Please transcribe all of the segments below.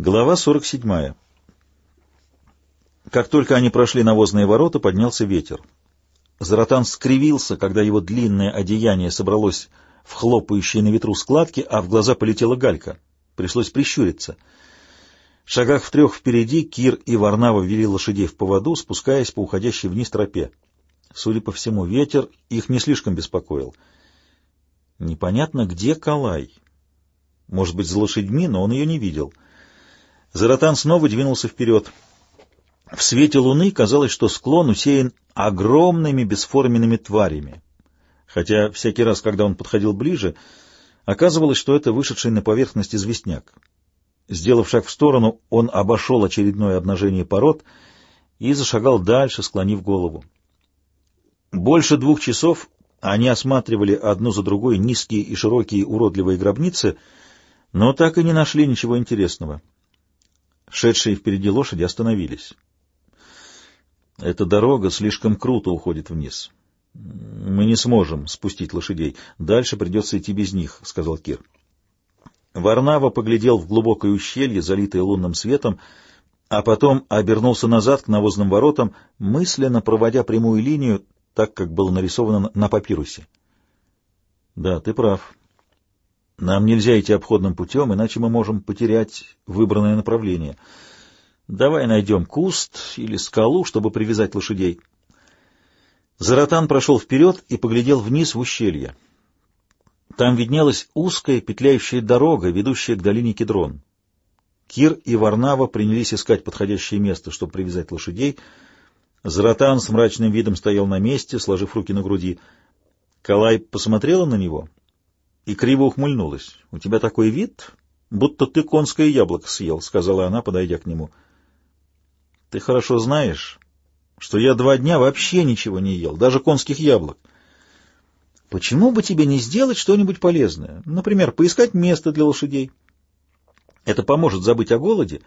Глава 47. Как только они прошли навозные ворота, поднялся ветер. Заратан скривился, когда его длинное одеяние собралось в хлопающие на ветру складки, а в глаза полетела галька. Пришлось прищуриться. В шагах в трех впереди Кир и Варнава вели лошадей в поводу, спускаясь по уходящей вниз тропе. Судя по всему, ветер их не слишком беспокоил. Непонятно, где Калай. Может быть, за лошадьми, но он ее не видел. Заратан снова двинулся вперед. В свете луны казалось, что склон усеян огромными бесформенными тварями. Хотя всякий раз, когда он подходил ближе, оказывалось, что это вышедший на поверхность известняк. Сделав шаг в сторону, он обошел очередное обнажение пород и зашагал дальше, склонив голову. Больше двух часов они осматривали одну за другой низкие и широкие уродливые гробницы, но так и не нашли ничего интересного. Шедшие впереди лошади остановились. Эта дорога слишком круто уходит вниз. Мы не сможем спустить лошадей. Дальше придется идти без них, — сказал Кир. Варнава поглядел в глубокое ущелье, залитое лунным светом, а потом обернулся назад к навозным воротам, мысленно проводя прямую линию, так, как было нарисовано на папирусе. — Да, ты прав. Нам нельзя идти обходным путем, иначе мы можем потерять выбранное направление — Давай найдем куст или скалу, чтобы привязать лошадей. Заратан прошел вперед и поглядел вниз в ущелье. Там виднелась узкая петляющая дорога, ведущая к долине Кедрон. Кир и Варнава принялись искать подходящее место, чтобы привязать лошадей. Заратан с мрачным видом стоял на месте, сложив руки на груди. Калай посмотрела на него и криво ухмыльнулась. — У тебя такой вид, будто ты конское яблоко съел, — сказала она, подойдя к нему. — ты хорошо знаешь, что я два дня вообще ничего не ел, даже конских яблок. Почему бы тебе не сделать что-нибудь полезное? Например, поискать место для лошадей. Это поможет забыть о голоде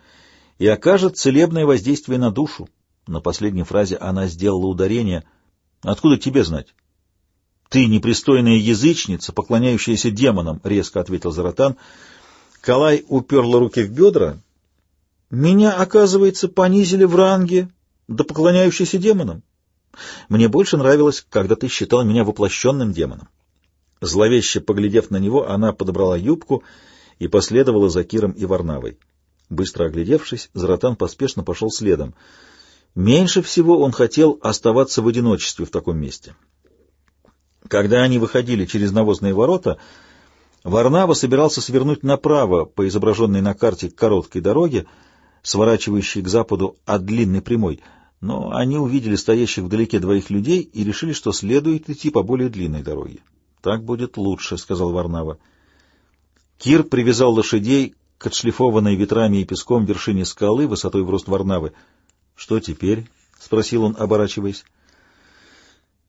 и окажет целебное воздействие на душу. На последней фразе она сделала ударение. Откуда тебе знать? Ты непристойная язычница, поклоняющаяся демонам, резко ответил Заратан. Калай уперла руки в бедра меня, оказывается, понизили в ранге до поклоняющейся демонам. Мне больше нравилось, когда ты считал меня воплощенным демоном. Зловеще поглядев на него, она подобрала юбку и последовала за Киром и Варнавой. Быстро оглядевшись, Заратан поспешно пошел следом. Меньше всего он хотел оставаться в одиночестве в таком месте. Когда они выходили через навозные ворота, Варнава собирался свернуть направо по изображенной на карте короткой дороге, сворачивающей к западу от длинной прямой, но они увидели стоящих вдалеке двоих людей и решили, что следует идти по более длинной дороге. «Так будет лучше», — сказал Варнава. Кир привязал лошадей к отшлифованной ветрами и песком вершине скалы высотой в рост Варнавы. «Что теперь?» — спросил он, оборачиваясь.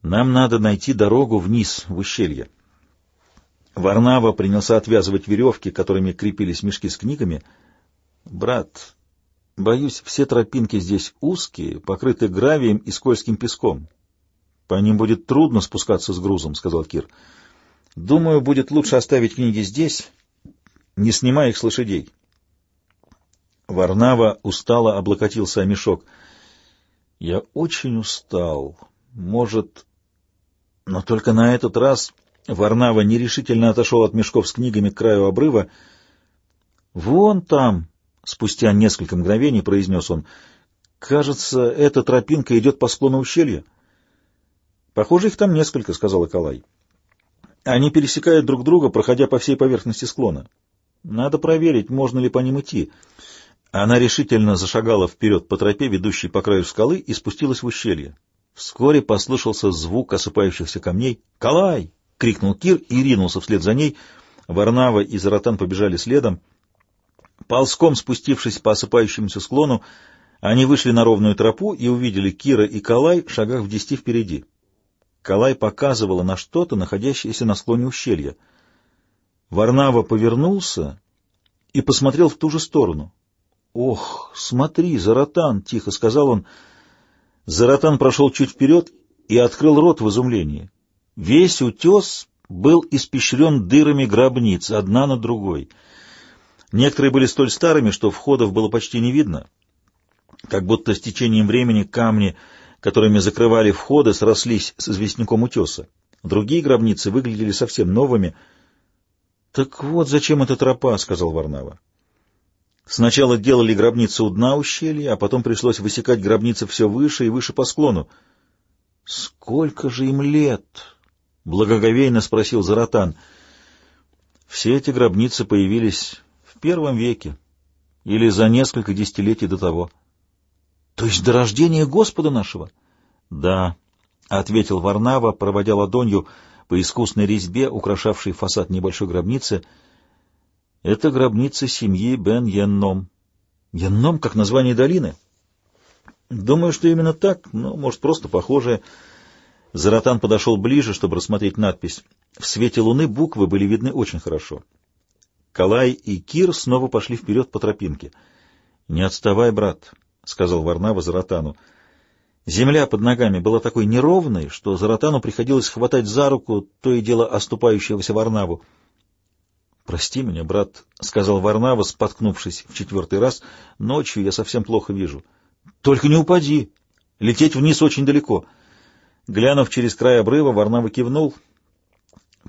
«Нам надо найти дорогу вниз, в ущелье». Варнава принялся отвязывать веревки, которыми крепились мешки с книгами. «Брат, Боюсь, все тропинки здесь узкие, покрыты гравием и скользким песком. По ним будет трудно спускаться с грузом, — сказал Кир. Думаю, будет лучше оставить книги здесь, не снимая их с лошадей. Варнава устало облокотился о мешок. Я очень устал. Может... Но только на этот раз Варнава нерешительно отошел от мешков с книгами к краю обрыва. Вон там, Спустя несколько мгновений произнес он, «Кажется, эта тропинка идет по склону ущелья». «Похоже, их там несколько», — сказал Акалай. «Они пересекают друг друга, проходя по всей поверхности склона. Надо проверить, можно ли по ним идти». Она решительно зашагала вперед по тропе, ведущей по краю скалы, и спустилась в ущелье. Вскоре послышался звук осыпающихся камней. «Калай!» — крикнул Кир и ринулся вслед за ней. Варнава и Заратан побежали следом. Ползком спустившись по осыпающемуся склону, они вышли на ровную тропу и увидели Кира и Калай в шагах в десяти впереди. Калай показывала на что-то, находящееся на склоне ущелья. Варнава повернулся и посмотрел в ту же сторону. «Ох, смотри, Заратан!» — тихо сказал он. Заратан прошел чуть вперед и открыл рот в изумлении. Весь утес был испещрен дырами гробниц, одна на другой — Некоторые были столь старыми, что входов было почти не видно, как будто с течением времени камни, которыми закрывали входы, срослись с известняком утеса. Другие гробницы выглядели совсем новыми. — Так вот зачем эта тропа, — сказал Варнава. Сначала делали гробницы у дна ущелья, а потом пришлось высекать гробницы все выше и выше по склону. — Сколько же им лет? — благоговейно спросил Заратан. — Все эти гробницы появились в первом веке или за несколько десятилетий до того. — То есть до рождения Господа нашего? — Да, — ответил Варнава, проводя ладонью по искусной резьбе, украшавшей фасад небольшой гробницы. — Это гробница семьи Бен Йенном. — Йенном, как название долины? — Думаю, что именно так, но, может, просто похожее. Заратан подошел ближе, чтобы рассмотреть надпись. В свете луны буквы были видны очень хорошо. Калай и Кир снова пошли вперед по тропинке. — Не отставай, брат, — сказал Варнава Заратану. Земля под ногами была такой неровной, что Заратану приходилось хватать за руку то и дело оступающегося Варнаву. — Прости меня, брат, — сказал Варнава, споткнувшись в четвертый раз. — Ночью я совсем плохо вижу. — Только не упади. Лететь вниз очень далеко. Глянув через край обрыва, Варнава кивнул.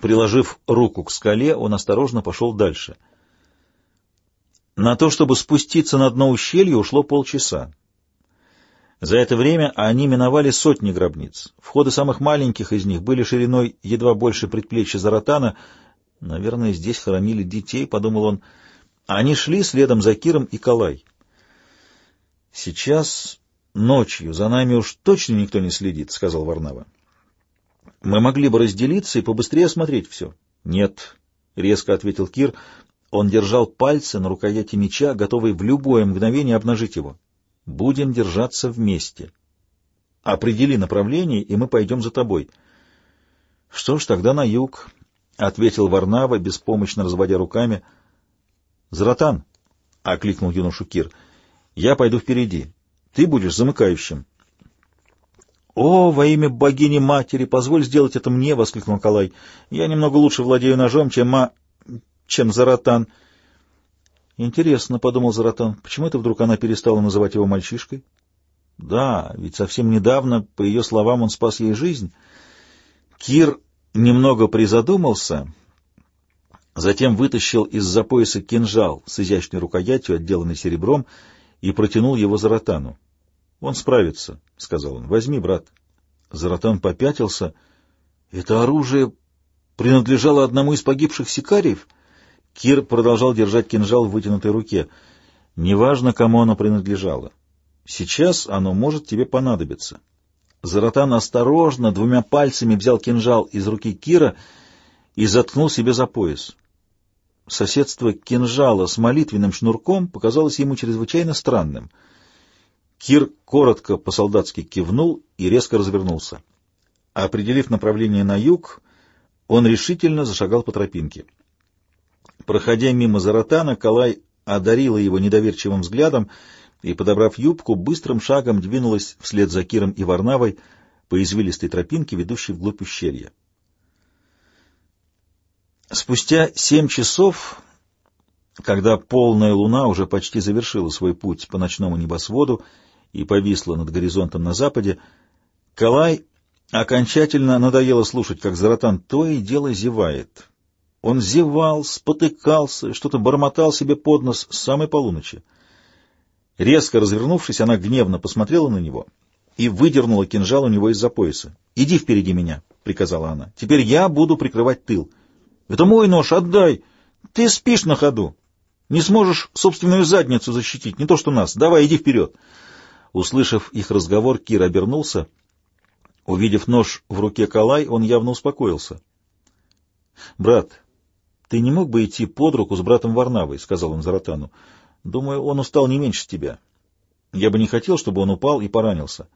Приложив руку к скале, он осторожно пошел дальше. На то, чтобы спуститься на дно ущелья, ушло полчаса. За это время они миновали сотни гробниц. Входы самых маленьких из них были шириной едва больше предплечья Заратана. Наверное, здесь хоронили детей, — подумал он. Они шли следом за Киром и Калай. «Сейчас ночью за нами уж точно никто не следит», — сказал Варнава. «Мы могли бы разделиться и побыстрее осмотреть все». «Нет», — резко ответил Кир. Он держал пальцы на рукояти меча, готовый в любое мгновение обнажить его. Будем держаться вместе. Определи направление, и мы пойдем за тобой. — Что ж, тогда на юг, — ответил Варнава, беспомощно разводя руками. — Заратан, — окликнул юношу Кир, — я пойду впереди. Ты будешь замыкающим. — О, во имя богини-матери, позволь сделать это мне, — воскликнул Калай. — Я немного лучше владею ножом, чем ма... чем Заратан. — Интересно, — подумал Заратан, — почему это вдруг она перестала называть его мальчишкой? Да, ведь совсем недавно, по ее словам, он спас ей жизнь. Кир немного призадумался, затем вытащил из-за пояса кинжал с изящной рукоятью, отделанный серебром, и протянул его Заратану. — Он справится, — сказал он. — Возьми, брат. Заратан попятился. Это оружие принадлежало одному из погибших сикариев — Кир продолжал держать кинжал в вытянутой руке. Неважно, кому оно принадлежало. Сейчас оно может тебе понадобиться. Заратан осторожно двумя пальцами взял кинжал из руки Кира и заткнул себе за пояс. Соседство кинжала с молитвенным шнурком показалось ему чрезвычайно странным. Кир коротко по-солдатски кивнул и резко развернулся. Определив направление на юг, он решительно зашагал по тропинке. Проходя мимо Заратана, Калай одарила его недоверчивым взглядом и, подобрав юбку, быстрым шагом двинулась вслед за Киром и Варнавой по извилистой тропинке, ведущей вглубь ущелья. Спустя семь часов, когда полная луна уже почти завершила свой путь по ночному небосводу и повисла над горизонтом на западе, Калай окончательно надоело слушать, как Заратан то и дело зевает. Он зевал, спотыкался, что-то бормотал себе под нос с самой полуночи. Резко развернувшись, она гневно посмотрела на него и выдернула кинжал у него из-за пояса. — Иди впереди меня, — приказала она. — Теперь я буду прикрывать тыл. — Это мой нож, отдай! Ты спишь на ходу. Не сможешь собственную задницу защитить, не то что нас. Давай, иди вперед. Услышав их разговор, Кир обернулся. Увидев нож в руке Калай, он явно успокоился. — Брат, «Ты не мог бы идти под руку с братом Варнавой?» — сказал он Заратану. «Думаю, он устал не меньше тебя. Я бы не хотел, чтобы он упал и поранился».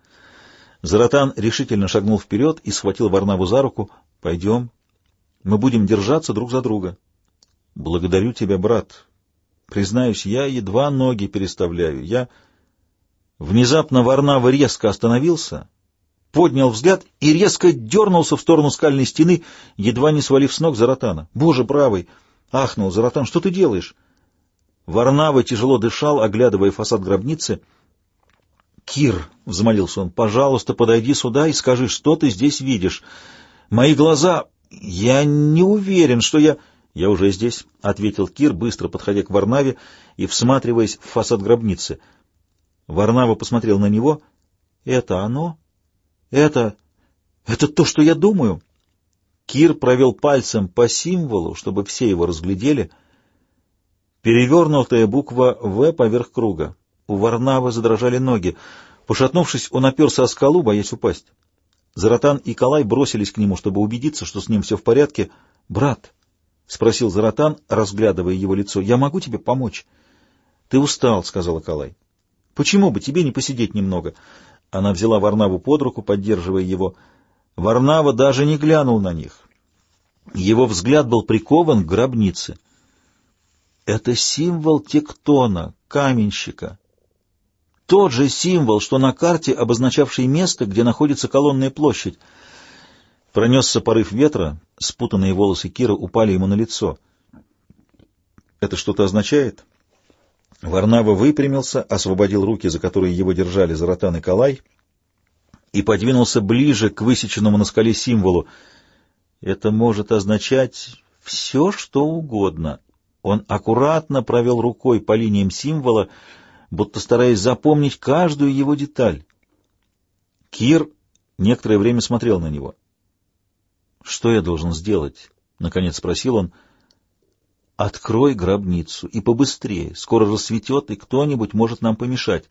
Заратан решительно шагнул вперед и схватил Варнаву за руку. «Пойдем. Мы будем держаться друг за друга». «Благодарю тебя, брат. Признаюсь, я едва ноги переставляю. Я...» Внезапно Варнава резко остановился поднял взгляд и резко дернулся в сторону скальной стены, едва не свалив с ног Заратана. «Боже правый!» — ахнул Заратан. «Что ты делаешь?» Варнава тяжело дышал, оглядывая фасад гробницы. «Кир», — взмолился он, — «пожалуйста, подойди сюда и скажи, что ты здесь видишь. Мои глаза... Я не уверен, что я...» «Я уже здесь», — ответил Кир, быстро подходя к Варнаве и всматриваясь в фасад гробницы. Варнава посмотрел на него. «Это оно? Это... это то, что я думаю?» Кир провел пальцем по символу, чтобы все его разглядели. Перевернутая буква «В» поверх круга. У Варнавы задрожали ноги. Пошатнувшись, он оперся о скалу, боясь упасть. Заратан и Калай бросились к нему, чтобы убедиться, что с ним все в порядке. «Брат», — спросил Заратан, разглядывая его лицо, — «я могу тебе помочь?» «Ты устал», — сказала Калай. «Почему бы тебе не посидеть немного?» Она взяла Варнаву под руку, поддерживая его. Варнава даже не глянул на них. Его взгляд был прикован к гробнице. Это символ тектона, каменщика. Тот же символ, что на карте, обозначавший место, где находится колонная площадь. Пронесся порыв ветра, спутанные волосы Кира упали ему на лицо. «Это что-то означает?» Варнава выпрямился, освободил руки, за которые его держали Заратан и Калай, и подвинулся ближе к высеченному на скале символу. Это может означать все, что угодно. Он аккуратно провел рукой по линиям символа, будто стараясь запомнить каждую его деталь. Кир некоторое время смотрел на него. «Что я должен сделать?» — наконец спросил он. «Открой гробницу, и побыстрее. Скоро рассветет, и кто-нибудь может нам помешать».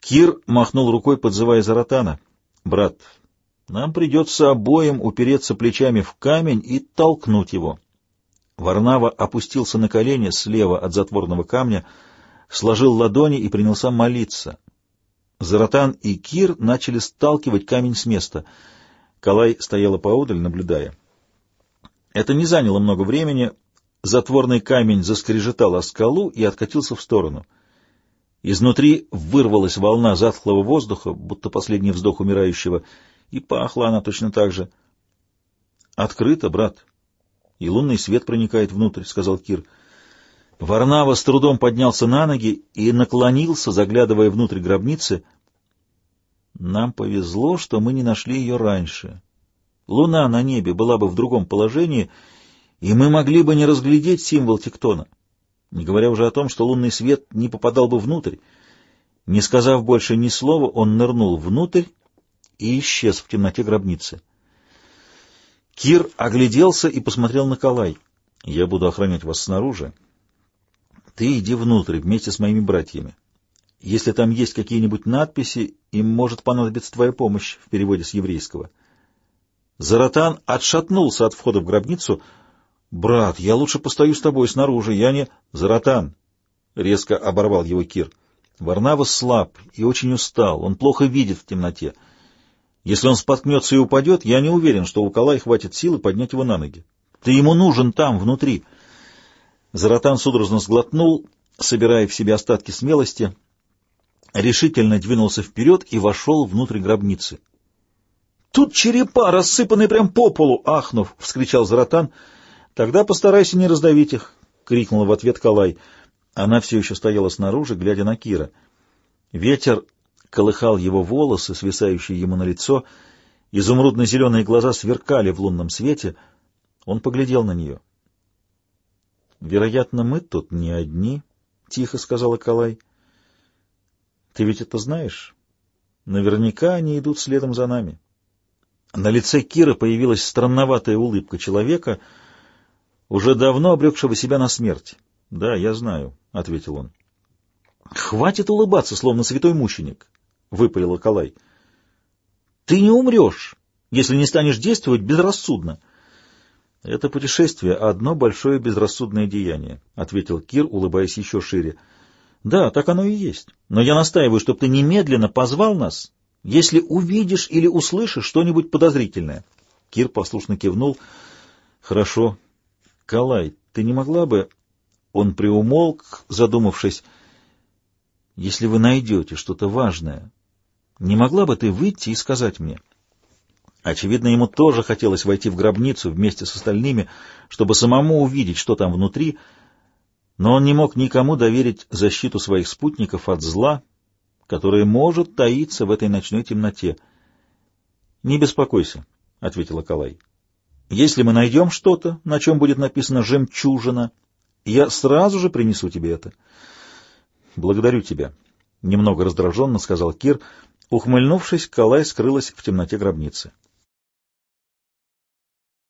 Кир махнул рукой, подзывая Заратана. «Брат, нам придется обоим упереться плечами в камень и толкнуть его». Варнава опустился на колени слева от затворного камня, сложил ладони и принялся молиться. Заратан и Кир начали сталкивать камень с места. Калай стояла поодаль, наблюдая. Это не заняло много времени. Затворный камень заскрежетал о скалу и откатился в сторону — Изнутри вырвалась волна затхлого воздуха, будто последний вздох умирающего, и пахла она точно так же. «Открыто, брат, и лунный свет проникает внутрь», — сказал Кир. Варнава с трудом поднялся на ноги и наклонился, заглядывая внутрь гробницы. «Нам повезло, что мы не нашли ее раньше. Луна на небе была бы в другом положении, и мы могли бы не разглядеть символ тектона» не говоря уже о том, что лунный свет не попадал бы внутрь. Не сказав больше ни слова, он нырнул внутрь и исчез в темноте гробницы. Кир огляделся и посмотрел на Калай. «Я буду охранять вас снаружи. Ты иди внутрь вместе с моими братьями. Если там есть какие-нибудь надписи, им может понадобиться твоя помощь в переводе с еврейского». Заратан отшатнулся от входа в гробницу — «Брат, я лучше постою с тобой снаружи, я не...» «Заратан!» — резко оборвал его Кир. Варнава слаб и очень устал, он плохо видит в темноте. Если он споткнется и упадет, я не уверен, что у Калай хватит силы поднять его на ноги. Ты ему нужен там, внутри. Заратан судорожно сглотнул, собирая в себе остатки смелости, решительно двинулся вперед и вошел внутрь гробницы. «Тут черепа, рассыпанные прям по полу!» — ахнув, — вскричал Заратан — Тогда постарайся не раздавить их, — крикнула в ответ Калай. Она все еще стояла снаружи, глядя на Кира. Ветер колыхал его волосы, свисающие ему на лицо. Изумрудно-зеленые глаза сверкали в лунном свете. Он поглядел на нее. — Вероятно, мы тут не одни, — тихо сказала Калай. — Ты ведь это знаешь? Наверняка они идут следом за нами. На лице Кира появилась странноватая улыбка человека — уже давно обрекшего себя на смерть. — Да, я знаю, — ответил он. — Хватит улыбаться, словно святой мученик, — выпалил Калай. — Ты не умрешь, если не станешь действовать безрассудно. — Это путешествие — одно большое безрассудное деяние, — ответил Кир, улыбаясь еще шире. — Да, так оно и есть. Но я настаиваю, чтобы ты немедленно позвал нас, если увидишь или услышишь что-нибудь подозрительное. Кир послушно кивнул. — Хорошо, Калай, ты не могла бы...» Он приумолк, задумавшись. «Если вы найдете что-то важное, не могла бы ты выйти и сказать мне?» Очевидно, ему тоже хотелось войти в гробницу вместе с остальными, чтобы самому увидеть, что там внутри. но он не мог никому доверить защиту своих спутников от зла, которое может таиться в этой ночной темноте. — Не беспокойся, — ответила Калай. — Если мы найдем что-то, на чем будет написано «жемчужина», я сразу же принесу тебе это. — Благодарю тебя, — немного раздраженно сказал Кир. Ухмыльнувшись, Калай скрылась в темноте гробницы.